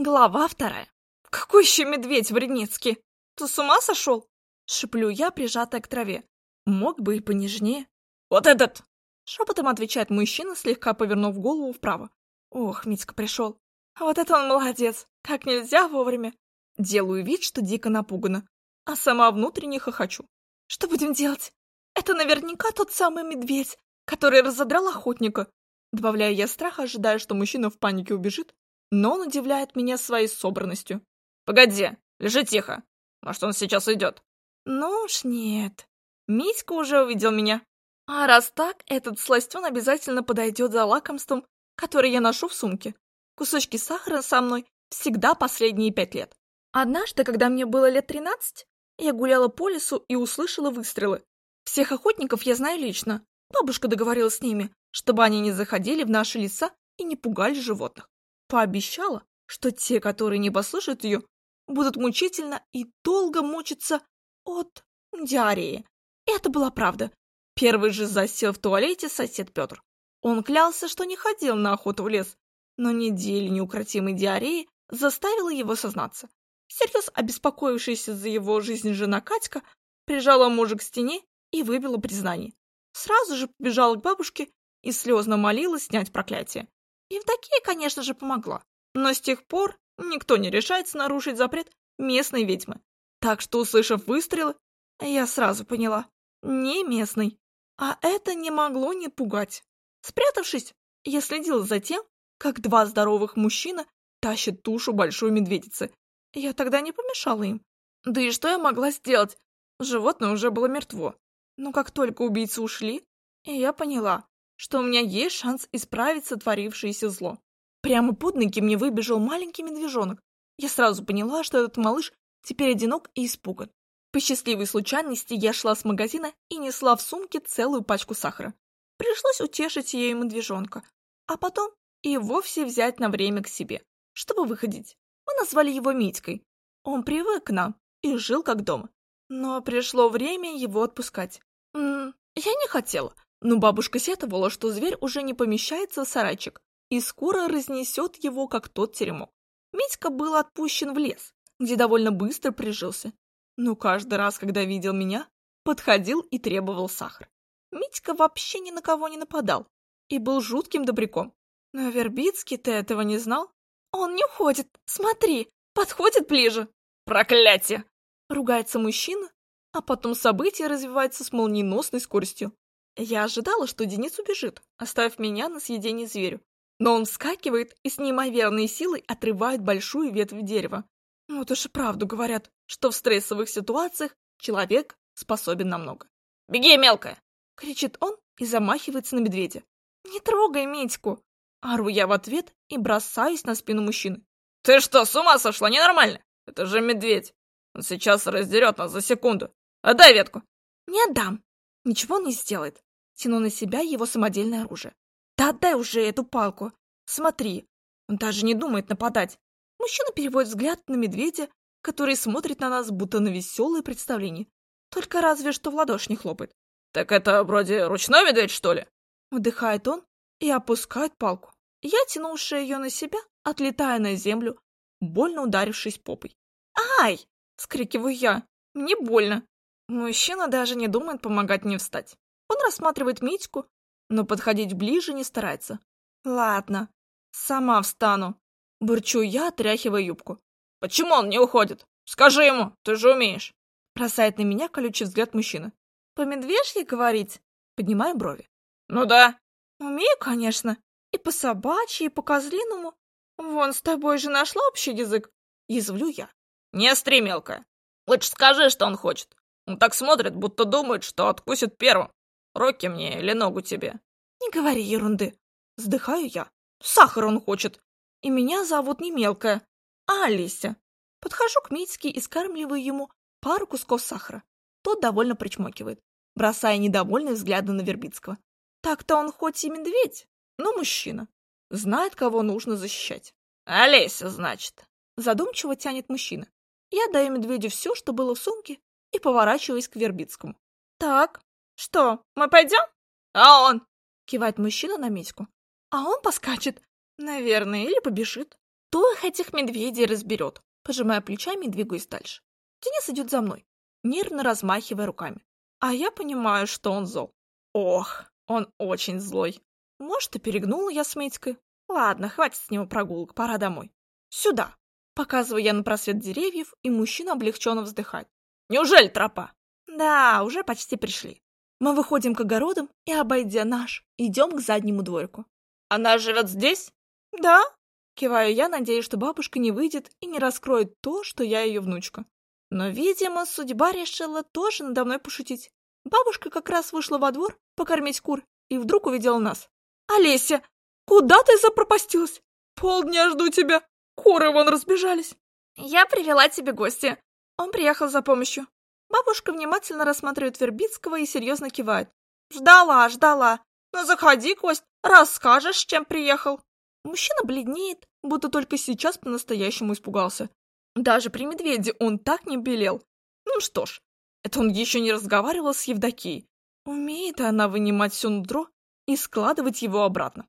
Глава вторая. Какой еще медведь вредницкий? Ты с ума сошел? Шиплю я, прижатая к траве. Мог бы и понежнее. Вот этот! Шепотом отвечает мужчина, слегка повернув голову вправо. Ох, Митька пришел. А вот это он молодец. Как нельзя вовремя. Делаю вид, что дико напугана. А сама внутренне хохочу. Что будем делать? Это наверняка тот самый медведь, который разодрал охотника. Добавляю я страха, ожидая, что мужчина в панике убежит, но он удивляет меня своей собранностью. «Погоди, лежи тихо. Может, он сейчас уйдет?» «Ну уж нет. Митька уже увидел меня. А раз так, этот сластен обязательно подойдет за лакомством, которое я ношу в сумке. Кусочки сахара со мной всегда последние пять лет. Однажды, когда мне было лет тринадцать, я гуляла по лесу и услышала выстрелы. Всех охотников я знаю лично. Бабушка договорилась с ними, чтобы они не заходили в наши леса и не пугали животных пообещала, что те, которые не послушают ее, будут мучительно и долго мучиться от диареи. Это была правда. Первый же засел в туалете сосед Петр. Он клялся, что не ходил на охоту в лес, но неделя неукротимой диареи заставила его сознаться. Всерьез обеспокоившаяся за его жизнь жена Катька прижала мужа к стене и выбила признание. Сразу же побежала к бабушке и слезно молила снять проклятие. Евдокия, конечно же, помогла. Но с тех пор никто не решается нарушить запрет местной ведьмы. Так что, услышав выстрелы, я сразу поняла. Не местный. А это не могло не пугать. Спрятавшись, я следила за тем, как два здоровых мужчина тащат тушу большой медведицы. Я тогда не помешала им. Да и что я могла сделать? Животное уже было мертво. Но как только убийцы ушли, я поняла, что у меня есть шанс исправить сотворившееся зло. Прямо под ноги мне выбежал маленький медвежонок. Я сразу поняла, что этот малыш теперь одинок и испуган. По счастливой случайности я шла с магазина и несла в сумке целую пачку сахара. Пришлось утешить ею медвежонка, а потом и вовсе взять на время к себе, чтобы выходить. Мы назвали его Митькой. Он привык к нам и жил как дома. Но пришло время его отпускать. М -м, я не хотела, но бабушка сетовала, что зверь уже не помещается в сарайчик и скоро разнесет его, как тот теремок. Митька был отпущен в лес, где довольно быстро прижился. Но каждый раз, когда видел меня, подходил и требовал сахар. Митька вообще ни на кого не нападал и был жутким добряком. Но Вербицкий-то этого не знал. Он не уходит, смотри, подходит ближе. Проклятие! Ругается мужчина, а потом события развиваются с молниеносной скоростью. Я ожидала, что Денис убежит, оставив меня на съедение зверю. Но он вскакивает и с неимоверной силой отрывает большую ветвь дерева. Вот уж и правду говорят, что в стрессовых ситуациях человек способен на много. «Беги, мелкая!» — кричит он и замахивается на медведя. «Не трогай Митьку!» Ору я в ответ и бросаюсь на спину мужчины. «Ты что, с ума сошла? Ненормально! Это же медведь! Он сейчас раздерет нас за секунду! Отдай ветку!» «Не отдам! Ничего он не сделает!» Тяну на себя его самодельное оружие. «Да отдай уже эту палку! Смотри!» Он даже не думает нападать. Мужчина переводит взгляд на медведя, который смотрит на нас, будто на веселое представление. Только разве что в ладоши не хлопает. «Так это вроде ручной медведь, что ли?» Вдыхает он и опускает палку. Я, тянувшая ее на себя, отлетая на землю, больно ударившись попой. «Ай!» — скрикиваю я. «Мне больно!» Мужчина даже не думает помогать мне встать. Он рассматривает Митьку, но подходить ближе не старается. Ладно, сама встану. Бурчу я, отряхивая юбку. Почему он не уходит? Скажи ему, ты же умеешь. Бросает на меня колючий взгляд мужчина. По медвежьи говорить? Поднимаю брови. Ну да. Умею, конечно. И по собачьи, и по козлиному. Вон, с тобой же нашла общий язык. Язвлю я. Не остри, мелкая. Лучше скажи, что он хочет. Он так смотрит, будто думает, что откусит первым. Руки мне или ногу тебе?» «Не говори ерунды!» Вздыхаю я. «Сахар он хочет! И меня зовут не Мелкая, а Олеся!» Подхожу к Митьке и скармливаю ему пару кусков сахара. Тот довольно причмокивает, бросая недовольные взгляды на Вербицкого. Так-то он хоть и медведь, но мужчина. Знает, кого нужно защищать. «Олеся, значит!» Задумчиво тянет мужчина. Я даю медведю все, что было в сумке, и поворачиваюсь к Вербицкому. «Так, «Что, мы пойдем?» «А он?» — кивает мужчина на Митьку. «А он поскачет, наверное, или побежит». Кто их этих медведей разберет? Пожимая плечами и двигаюсь дальше. Денис идет за мной, нервно размахивая руками. А я понимаю, что он зол. Ох, он очень злой. Может, и перегнула я с Митькой. Ладно, хватит с него прогулок, пора домой. Сюда. Показываю я на просвет деревьев, и мужчина облегченно вздыхает. Неужели тропа? Да, уже почти пришли. Мы выходим к огородам и, обойдя наш, идем к заднему дворику. Она живет здесь? Да. Киваю я, надеясь, что бабушка не выйдет и не раскроет то, что я ее внучка. Но, видимо, судьба решила тоже надо мной пошутить. Бабушка как раз вышла во двор покормить кур и вдруг увидела нас. «Олеся, куда ты запропастилась? Полдня жду тебя. Куры вон разбежались». «Я привела тебе гостя. Он приехал за помощью». Бабушка внимательно рассматривает Вербицкого и серьезно кивает. «Ждала, ждала. Ну заходи, Кость, расскажешь, чем приехал». Мужчина бледнеет, будто только сейчас по-настоящему испугался. Даже при медведе он так не белел. Ну что ж, это он еще не разговаривал с Евдокией. Умеет она вынимать все нутро и складывать его обратно.